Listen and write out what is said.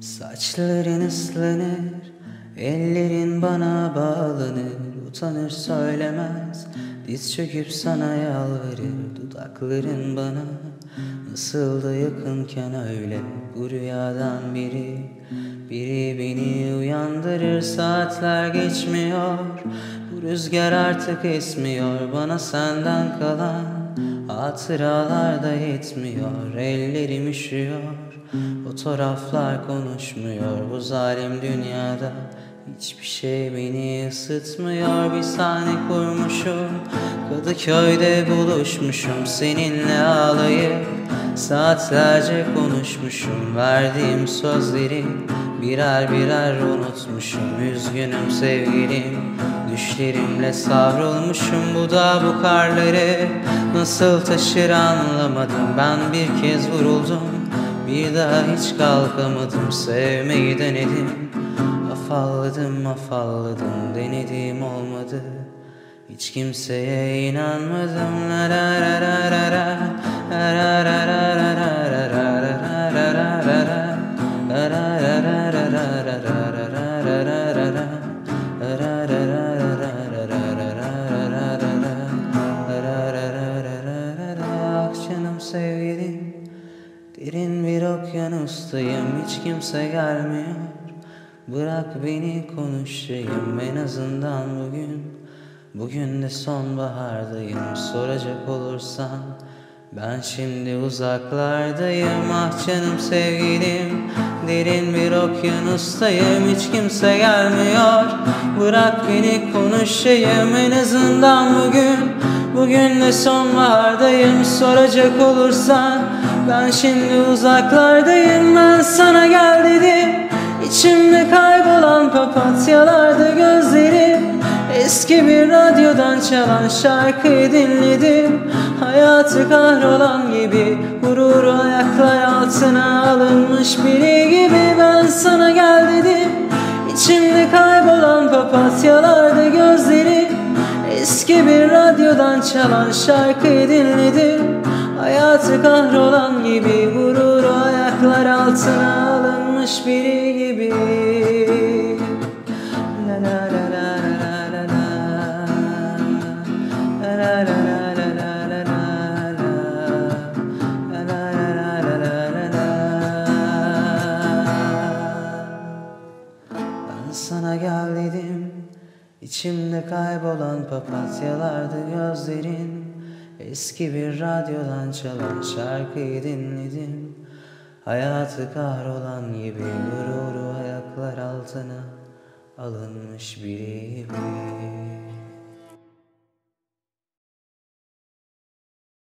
Saçların ıslanır, ellerin bana bağlanır Utanır söylemez, diz çöküp sana yalvarır Dudakların bana nasıl da yakınken öyle. Bu rüyadan biri, biri beni uyandırır Saatler geçmiyor, bu rüzgar artık esmiyor Bana senden kalan hatıralar da yetmiyor. Ellerim üşüyor Fotoğraflar konuşmuyor bu zalim dünyada Hiçbir şey beni ısıtmıyor. Bir sahne kurmuşum Kadıköy'de buluşmuşum. Seninle ağlayıp Saatlerce konuşmuşum. Verdiğim sözleri Birer birer unutmuşum. Üzgünüm sevgilim Düşlerimle savrulmuşum. Bu da bu karları Nasıl taşır anlamadım. Ben bir kez vuruldum bir daha hiç kalkamadım sevmeyi denedim. Afalladım afalladım denedim olmadı. Hiç kimseye inanmadım. La la la la la la la okyanustayım hiç kimse gelmiyor. Bırak beni konuşayım en azından bugün. Bugün de sonbahardayım soracak olursan. Ben şimdi uzaklardayım ah canım sevgilim. Derin bir okyanustayım hiç kimse gelmiyor. Bırak beni konuşayım en azından bugün. Bugün de sonbahardayım soracak olursan Ben şimdi uzaklardayım ben sana gel dedim. İçimde kaybolan papatyalarda gözlerim. Eski bir radyodan çalan şarkıyı dinledim. Hayatı kahrolan gibi Gururu ayaklar altına alınmış biri gibi Ben sana gel dedim. İçimde kaybolan papatyalarda gözlerim. Eski bir radyodan çalan şarkıyı dinledim Hayatı kahrolan gibi Gururu ayaklar altına alınmış biri gibi Ben sana gel dedim İçimde kaybolan papatyalardı gözlerin Eski bir radyodan çalan şarkıyı dinledim Hayatı kahrolan gibi gururu ayaklar altına alınmış biri. gibi